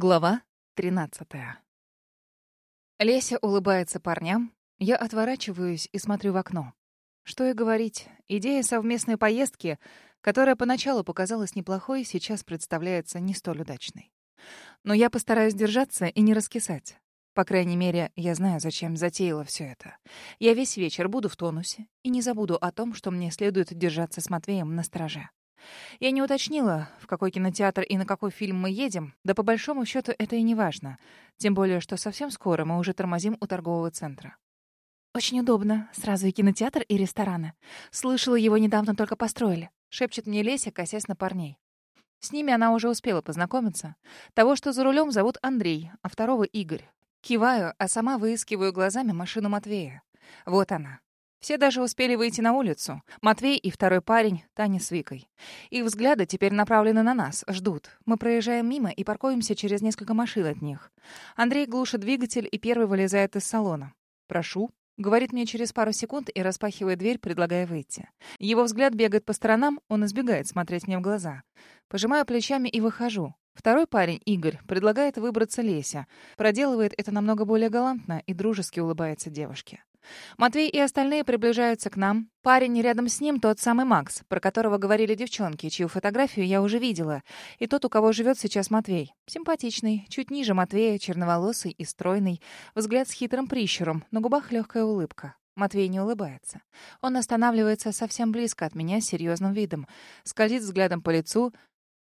Глава 13. Леся улыбается парням. Я отворачиваюсь и смотрю в окно. Что и говорить, идея совместной поездки, которая поначалу показалась неплохой, сейчас представляется не столь удачной. Но я постараюсь держаться и не раскисать. По крайней мере, я знаю, зачем затеяла все это. Я весь вечер буду в тонусе и не забуду о том, что мне следует держаться с Матвеем на страже. Я не уточнила, в какой кинотеатр и на какой фильм мы едем, да по большому счету это и не важно. Тем более, что совсем скоро мы уже тормозим у торгового центра. «Очень удобно. Сразу и кинотеатр, и рестораны. Слышала, его недавно только построили», — шепчет мне Леся, косясь на парней. С ними она уже успела познакомиться. Того, что за рулем, зовут Андрей, а второго — Игорь. Киваю, а сама выискиваю глазами машину Матвея. Вот она, все даже успели выйти на улицу. Матвей и второй парень, Таня с Викой. Их взгляды теперь направлены на нас, ждут. Мы проезжаем мимо и паркуемся через несколько машин от них. Андрей глушит двигатель и первый вылезает из салона. «Прошу», — говорит мне через пару секунд и распахивает дверь, предлагая выйти. Его взгляд бегает по сторонам, он избегает смотреть мне в глаза. Пожимаю плечами и выхожу. Второй парень, Игорь, предлагает выбраться Леся. Проделывает это намного более галантно и дружески улыбается девушке. Матвей и остальные приближаются к нам. Парень рядом с ним тот самый Макс, про которого говорили девчонки, чью фотографию я уже видела. И тот, у кого живет сейчас Матвей. Симпатичный, чуть ниже Матвея, черноволосый и стройный. Взгляд с хитрым прищуром, на губах легкая улыбка. Матвей не улыбается. Он останавливается совсем близко от меня с серьезным видом. Скользит взглядом по лицу.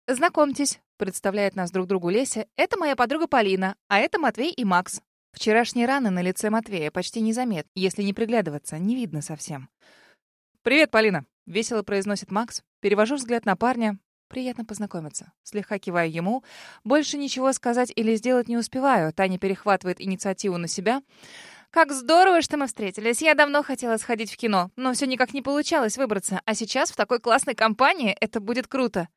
«Знакомьтесь», — представляет нас друг другу Леся. «Это моя подруга Полина, а это Матвей и Макс». Вчерашние раны на лице Матвея почти незаметны, если не приглядываться, не видно совсем. «Привет, Полина!» — весело произносит Макс. Перевожу взгляд на парня. Приятно познакомиться. Слегка киваю ему. Больше ничего сказать или сделать не успеваю. Таня перехватывает инициативу на себя. «Как здорово, что мы встретились. Я давно хотела сходить в кино, но все никак не получалось выбраться. А сейчас в такой классной компании это будет круто».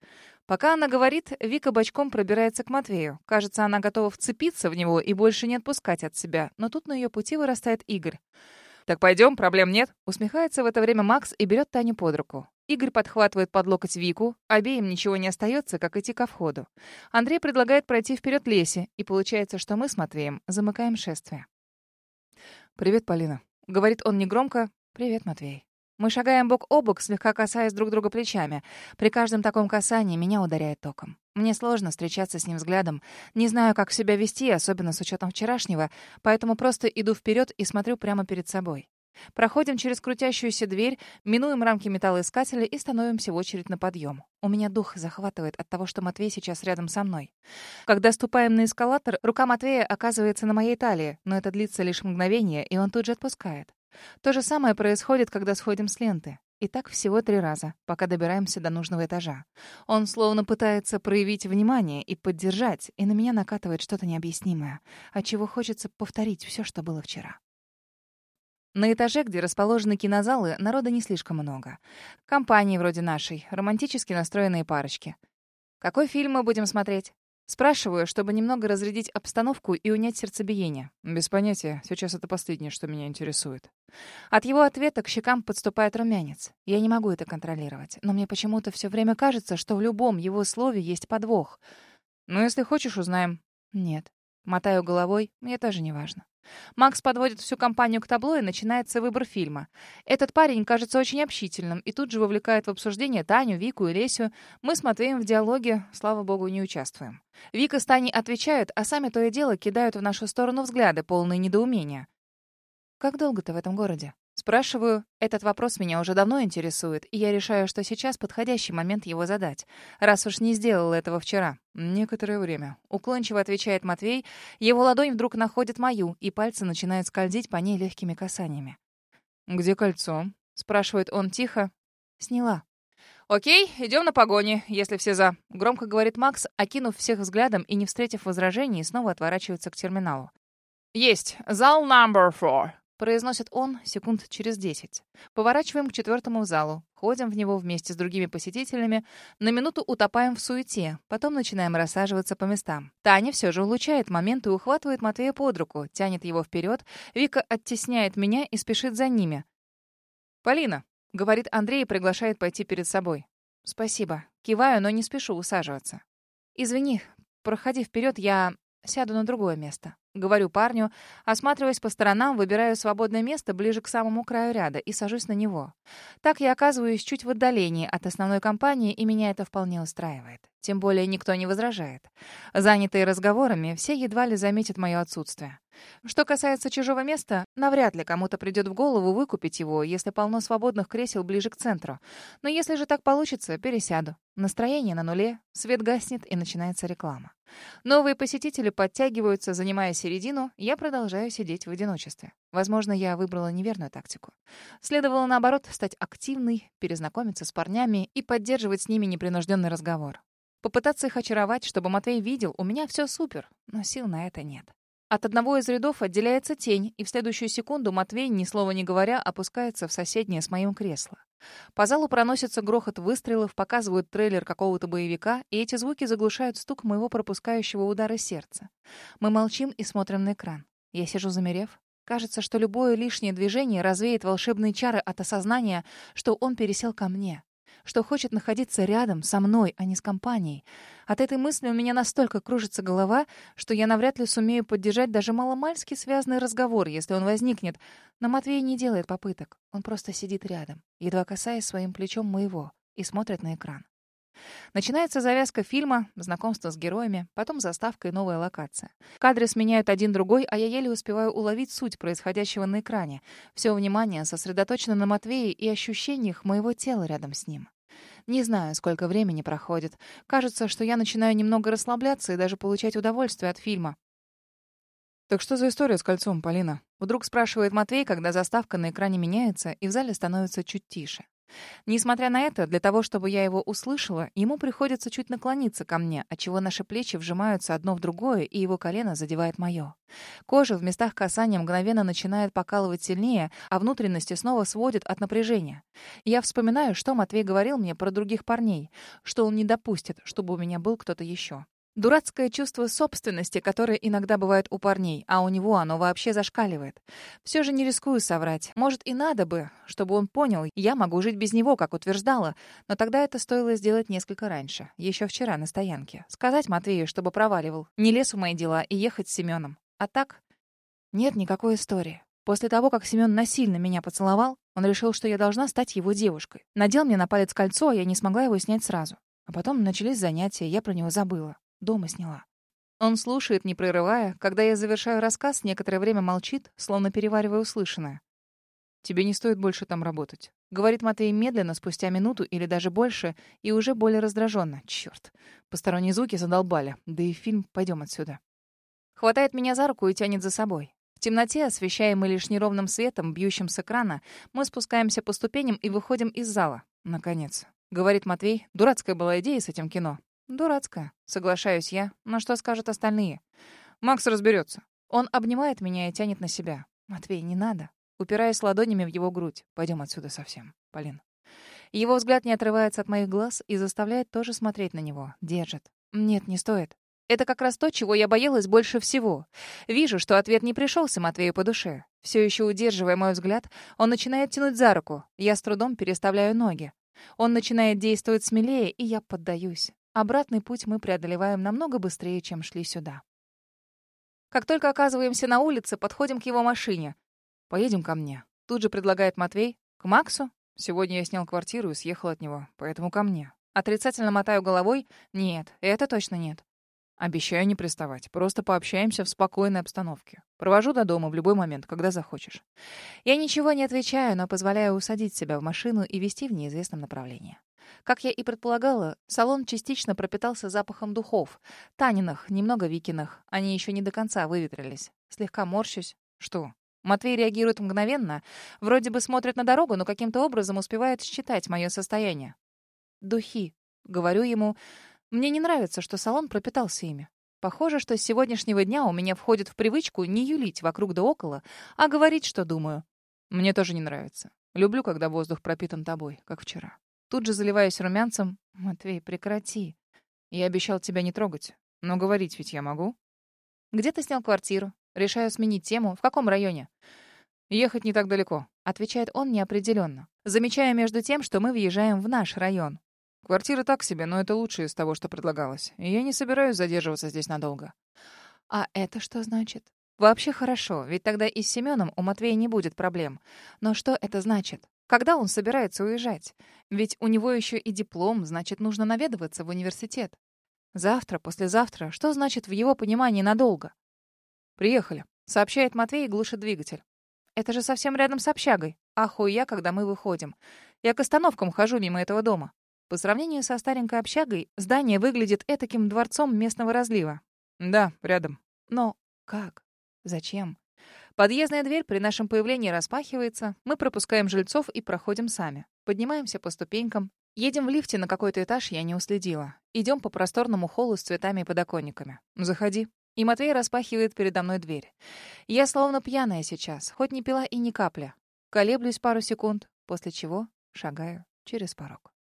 Пока она говорит, Вика бочком пробирается к Матвею. Кажется, она готова вцепиться в него и больше не отпускать от себя. Но тут на ее пути вырастает Игорь. «Так пойдем, проблем нет». Усмехается в это время Макс и берет Таню под руку. Игорь подхватывает под локоть Вику. Обеим ничего не остается, как идти ко входу. Андрей предлагает пройти вперед Лесе, и получается, что мы с Матвеем замыкаем шествие. «Привет, Полина», — говорит он негромко. «Привет, Матвей». Мы шагаем бок о бок, слегка касаясь друг друга плечами. При каждом таком касании меня ударяет током. Мне сложно встречаться с ним взглядом. Не знаю, как себя вести, особенно с учетом вчерашнего, поэтому просто иду вперед и смотрю прямо перед собой. Проходим через крутящуюся дверь, минуем рамки металлоискателя и становимся в очередь на подъем. У меня дух захватывает от того, что Матвей сейчас рядом со мной. Когда ступаем на эскалатор, рука Матвея оказывается на моей талии, но это длится лишь мгновение, и он тут же отпускает. То же самое происходит, когда сходим с ленты. И так всего три раза, пока добираемся до нужного этажа. Он словно пытается проявить внимание и поддержать, и на меня накатывает что-то необъяснимое, от чего хочется повторить все, что было вчера. На этаже, где расположены кинозалы, народа не слишком много. Компании вроде нашей, романтически настроенные парочки. Какой фильм мы будем смотреть? Спрашиваю, чтобы немного разрядить обстановку и унять сердцебиение. Без понятия. Сейчас это последнее, что меня интересует. От его ответа к щекам подступает румянец. Я не могу это контролировать, но мне почему-то все время кажется, что в любом его слове есть подвох. Ну, если хочешь, узнаем. Нет. Мотаю головой, мне тоже не важно. Макс подводит всю компанию к табло, и начинается выбор фильма. Этот парень кажется очень общительным и тут же вовлекает в обсуждение Таню, Вику и Лесю. Мы с Матвеем в диалоге, слава богу, не участвуем. Вика с Таней отвечают, а сами то и дело кидают в нашу сторону взгляды, полные недоумения. «Как долго ты в этом городе?» Спрашиваю, этот вопрос меня уже давно интересует, и я решаю, что сейчас подходящий момент его задать, раз уж не сделал этого вчера. Некоторое время. Уклончиво отвечает Матвей, его ладонь вдруг находит мою, и пальцы начинают скользить по ней легкими касаниями. «Где кольцо?» — спрашивает он тихо. «Сняла». «Окей, идем на погони, если все за», — громко говорит Макс, окинув всех взглядом и не встретив возражений, снова отворачивается к терминалу. «Есть. Зал number four. Произносит он секунд через десять. Поворачиваем к четвертому залу. Ходим в него вместе с другими посетителями. На минуту утопаем в суете. Потом начинаем рассаживаться по местам. Таня все же улучшает момент и ухватывает Матвея под руку. Тянет его вперед. Вика оттесняет меня и спешит за ними. «Полина», — говорит Андрей и приглашает пойти перед собой. «Спасибо». Киваю, но не спешу усаживаться. «Извини, проходи вперед, я сяду на другое место. Говорю парню, осматриваясь по сторонам, выбираю свободное место ближе к самому краю ряда и сажусь на него. Так я оказываюсь чуть в отдалении от основной компании, и меня это вполне устраивает. Тем более никто не возражает. Занятые разговорами, все едва ли заметят мое отсутствие. Что касается чужого места, навряд ли кому-то придет в голову выкупить его, если полно свободных кресел ближе к центру. Но если же так получится, пересяду. Настроение на нуле, свет гаснет и начинается реклама. Новые посетители подтягиваются, занимая середину, я продолжаю сидеть в одиночестве. Возможно, я выбрала неверную тактику. Следовало, наоборот, стать активной, перезнакомиться с парнями и поддерживать с ними непринужденный разговор. Попытаться их очаровать, чтобы Матвей видел, у меня все супер, но сил на это нет. От одного из рядов отделяется тень, и в следующую секунду Матвей, ни слова не говоря, опускается в соседнее с моим кресло. По залу проносится грохот выстрелов, показывают трейлер какого-то боевика, и эти звуки заглушают стук моего пропускающего удара сердца. Мы молчим и смотрим на экран. Я сижу замерев. Кажется, что любое лишнее движение развеет волшебные чары от осознания, что он пересел ко мне что хочет находиться рядом со мной, а не с компанией. От этой мысли у меня настолько кружится голова, что я навряд ли сумею поддержать даже маломальски связанный разговор, если он возникнет. Но Матвей не делает попыток. Он просто сидит рядом, едва касаясь своим плечом моего, и смотрит на экран. Начинается завязка фильма, знакомство с героями, потом заставка и новая локация. Кадры сменяют один другой, а я еле успеваю уловить суть происходящего на экране. Все внимание сосредоточено на Матвее и ощущениях моего тела рядом с ним. Не знаю, сколько времени проходит. Кажется, что я начинаю немного расслабляться и даже получать удовольствие от фильма. «Так что за история с кольцом, Полина?» Вдруг спрашивает Матвей, когда заставка на экране меняется, и в зале становится чуть тише. Несмотря на это, для того, чтобы я его услышала, ему приходится чуть наклониться ко мне, отчего наши плечи вжимаются одно в другое, и его колено задевает мое. Кожа в местах касания мгновенно начинает покалывать сильнее, а внутренности снова сводит от напряжения. Я вспоминаю, что Матвей говорил мне про других парней, что он не допустит, чтобы у меня был кто-то еще. Дурацкое чувство собственности, которое иногда бывает у парней, а у него оно вообще зашкаливает. Все же не рискую соврать. Может, и надо бы, чтобы он понял, я могу жить без него, как утверждала, но тогда это стоило сделать несколько раньше, еще вчера на стоянке. Сказать Матвею, чтобы проваливал, не лез в мои дела и ехать с Семеном. А так, нет никакой истории. После того, как Семен насильно меня поцеловал, он решил, что я должна стать его девушкой. Надел мне на палец кольцо, а я не смогла его снять сразу. А потом начались занятия, я про него забыла. Дома сняла. Он слушает, не прерывая. Когда я завершаю рассказ, некоторое время молчит, словно переваривая услышанное. «Тебе не стоит больше там работать», — говорит Матвей медленно, спустя минуту или даже больше, и уже более раздраженно. Черт, посторонние звуки задолбали. Да и фильм «Пойдем отсюда». Хватает меня за руку и тянет за собой. В темноте, освещаемой лишь неровным светом, бьющим с экрана, мы спускаемся по ступеням и выходим из зала. Наконец. Говорит Матвей, дурацкая была идея с этим кино. Дурацкая, соглашаюсь я. Но что скажут остальные? Макс разберется. Он обнимает меня и тянет на себя. Матвей, не надо. Упираясь ладонями в его грудь. Пойдем отсюда совсем, Полин. Его взгляд не отрывается от моих глаз и заставляет тоже смотреть на него. Держит. Нет, не стоит. Это как раз то, чего я боялась больше всего. Вижу, что ответ не пришелся Матвею по душе. Все еще удерживая мой взгляд, он начинает тянуть за руку. Я с трудом переставляю ноги. Он начинает действовать смелее, и я поддаюсь. Обратный путь мы преодолеваем намного быстрее, чем шли сюда. Как только оказываемся на улице, подходим к его машине. «Поедем ко мне», — тут же предлагает Матвей. «К Максу? Сегодня я снял квартиру и съехал от него, поэтому ко мне». Отрицательно мотаю головой. «Нет, это точно нет». Обещаю не приставать. Просто пообщаемся в спокойной обстановке. Провожу до дома в любой момент, когда захочешь. Я ничего не отвечаю, но позволяю усадить себя в машину и вести в неизвестном направлении. Как я и предполагала, салон частично пропитался запахом духов. Таниных, немного Викиных. Они еще не до конца выветрились. Слегка морщусь. Что? Матвей реагирует мгновенно. Вроде бы смотрит на дорогу, но каким-то образом успевает считать мое состояние. «Духи», — говорю ему. Мне не нравится, что салон пропитался ими. Похоже, что с сегодняшнего дня у меня входит в привычку не юлить вокруг да около, а говорить, что думаю. Мне тоже не нравится. Люблю, когда воздух пропитан тобой, как вчера. Тут же заливаясь румянцем. «Матвей, прекрати. Я обещал тебя не трогать. Но говорить ведь я могу». «Где ты снял квартиру?» Решаю сменить тему. «В каком районе?» «Ехать не так далеко», — отвечает он неопределенно. Замечаю между тем, что мы въезжаем в наш район. Квартира так себе, но это лучшее из того, что предлагалось. И я не собираюсь задерживаться здесь надолго. А это что значит? Вообще хорошо, ведь тогда и с Семеном у Матвея не будет проблем. Но что это значит? Когда он собирается уезжать? Ведь у него еще и диплом, значит, нужно наведываться в университет. Завтра, послезавтра, что значит в его понимании надолго? «Приехали», — сообщает Матвей и глушит двигатель. «Это же совсем рядом с общагой. Аху я, когда мы выходим. Я к остановкам хожу мимо этого дома. По сравнению со старенькой общагой, здание выглядит этаким дворцом местного разлива. Да, рядом. Но как? Зачем? Подъездная дверь при нашем появлении распахивается, мы пропускаем жильцов и проходим сами. Поднимаемся по ступенькам. Едем в лифте на какой-то этаж, я не уследила. Идем по просторному холлу с цветами и подоконниками. Заходи. И Матвей распахивает передо мной дверь. Я словно пьяная сейчас, хоть не пила и ни капля. Колеблюсь пару секунд, после чего шагаю через порог.